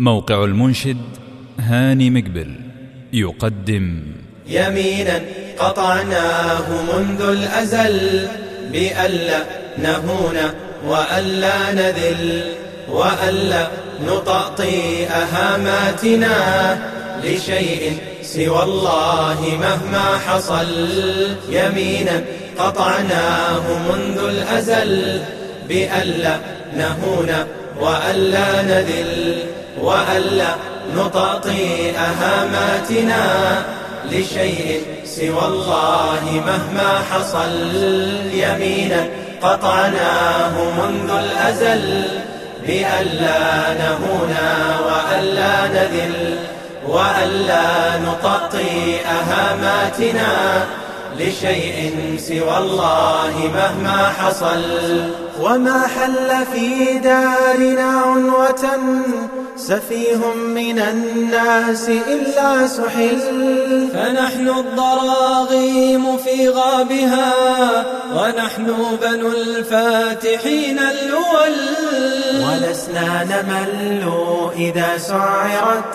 موقع المنشد هاني مقبل يقدم. يمينا قطعناه منذ الأزل بألا نهون وألا نذل وألا نطأطي أهاماتنا لشيء سوى الله مهما حصل. يمينا قطعناه منذ الأزل بألا نهون وألا نذل وألا نطاطي أهاماتنا لشيء سوى الله مهما حصل. يمينا قطعناه منذ الأزل بألا نهونا وألا نذل وألا نططي أهاماتنا لشيء سوى الله مهما حصل. وما حل في دارنا عنوة سفيه من الناس إلا سحل. فنحن الضراغيم في غابها ونحن بنو الفاتحين الأول. ولسنا نمل إذا سعرت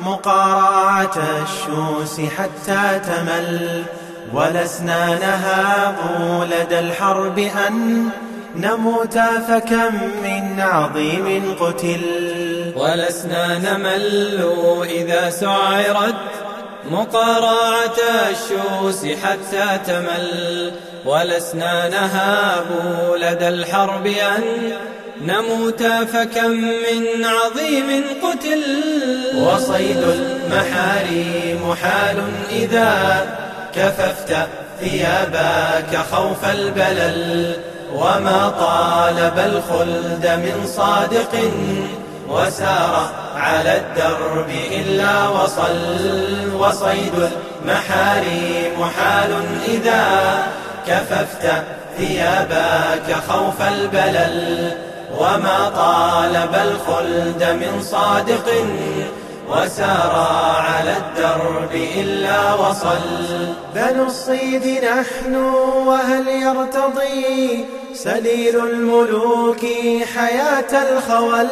مقارعة الشوس حتى تمل. ولسنا نهاب لدى الحرب أن نموت فكم من عظيم قتل. ولسنا نمل إذا سعرت مقارعة الشوس حتى تمل. ولسنا نهاب لدى الحرب أن نموت فكم من عظيم قتل. وصيد المحاريم حال إذا كففت ثيابك خوف البلل وما طالب الخلد من صادق وسار على الدرب إلا وصل وصيد المحاريم حال إذا كففت ثيابك خوف البلل وما طالب الخلد من صادق وسار على الدرب إلا وصل. بنو الصيد نحن وهل يرتضي سليل الملوك حياة الخول؟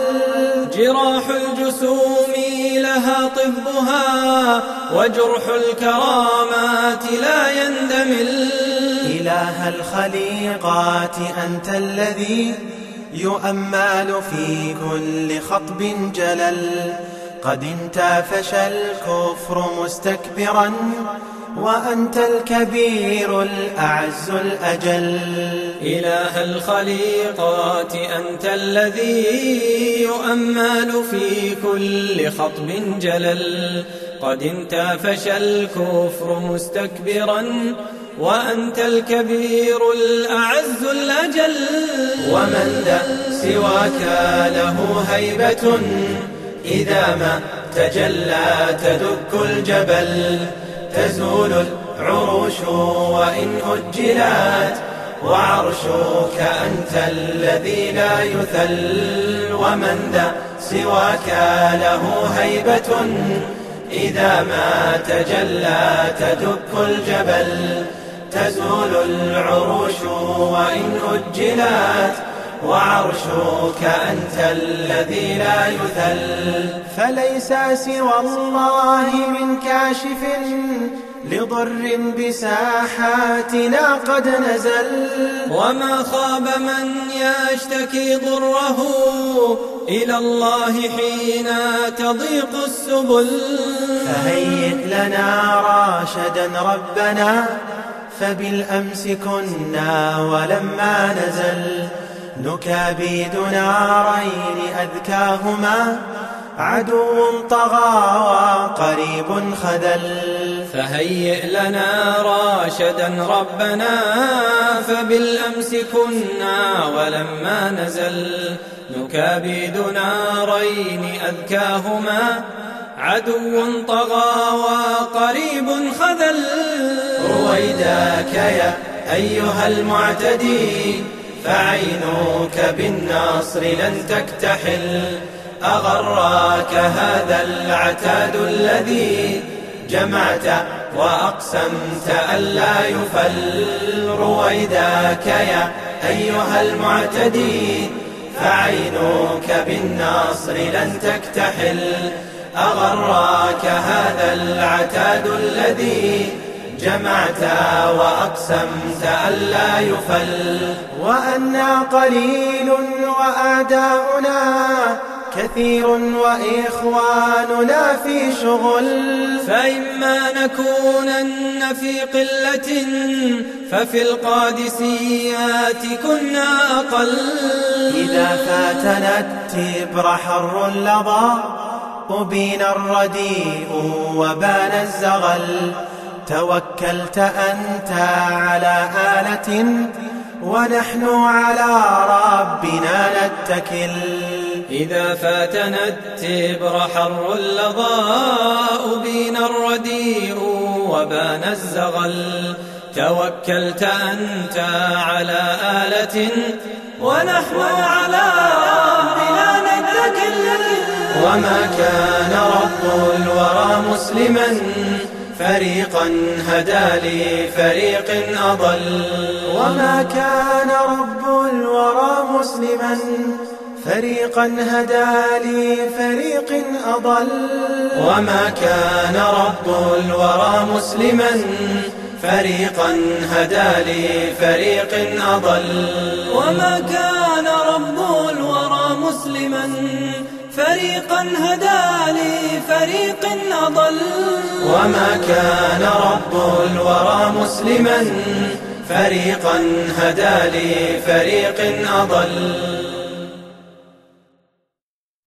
جراح الجسوم لها طبها وجرح الكرامات لا يندمل. إله الخليقات أنت الذي يؤمل في كل خطب جلل. قد انتافش الكفر مستكبرا وأنت الكبير الأعز الأجل. إله الخليقات أنت الذي يؤمل في كل خطب جلل. قد انتافش الكفر مستكبرا وأنت الكبير الأعز الأجل. ومن ذا سواك له هيبة إذا ما تجلى تدك الجبل تزول العروش وإن أجلت وعرشك أنت الذي لا يثل. ومن ذا سواك له هيبة. إذا ما تجلى تدك الجبل تزول العروش وإن أجلت وعرشك أنت الذي لا يثل فليس سوى الله من كاشف لضر بساحاتنا قد نزل. وما خاب من يشتكي ضره إلى الله حين تضيق السبل. فهيئ لنا راشدا ربنا فبالأمس كنا ولما نزل. نكابيد نارين أذكاهما عدو طغى وقريب خذل. فهيئ لنا راشدا ربنا فبالأمس كنا ولما نزل. نكابد نارين أذكاهما عدو طغى وقريب خذل. رويداك يا أيها المعتدي فعينك بالنصر لن تكتحل. أغراك هذا العتاد الذي جمعت وأقسمت ألا يفل. رويداك يا أيها المعتدي فعينك بالنصر لن تكتحل. أغراك هذا العتاد الذي جمعت وأقسمت ألا يفل وأنا قليل وأعداؤنا كثير وإخواننا في شغل فإما نكونن في قلة ففي القادسيات كنا أقل إذا فاتنا التبر حر لظى أبين الرديء وبان الزغل توكلت أنت على آلة ونحن على ربنا نتكل. إذا فاتنا التبر حر اللظاء بين الرديء وبان الزغل. توكلت أنت على آلة ونحن على ربنا نتكل. وما كان رب الورى مسلما فريقا هدى لفريق أضل. وما كان رب الورى مسلما فريقا هدى لفريق أضل. وما كان رب الورى مسلما فريقا هدى لفريق أضل. وما كان رب الورى مسلما فريقا هدى لفريق أضل. وما كان رب الورى مسلما فريقا هدى لفريق أضل.